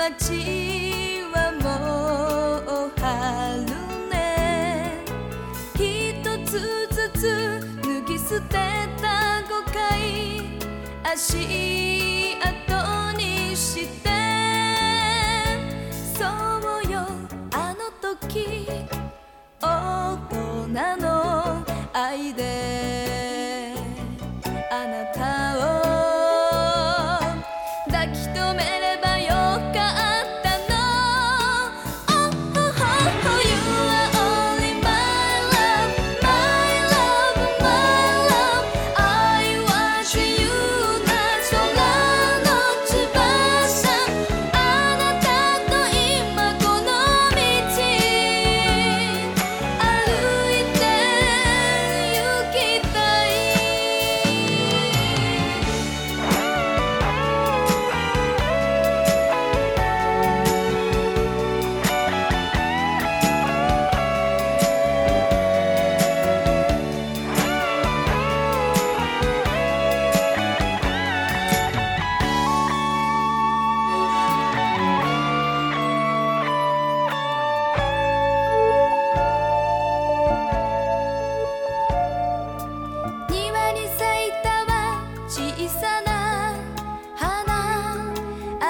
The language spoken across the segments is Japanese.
街はもう春ね。一つずつ脱ぎ捨てた誤解。足跡にして。そうよあの時。大人の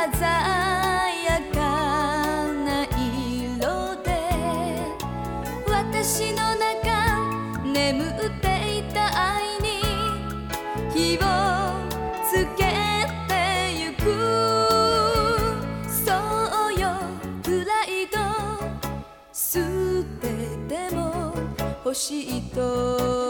鮮やかな色で私の中眠っていた愛に火をつけてゆく。そうよプライド捨てても欲しいと。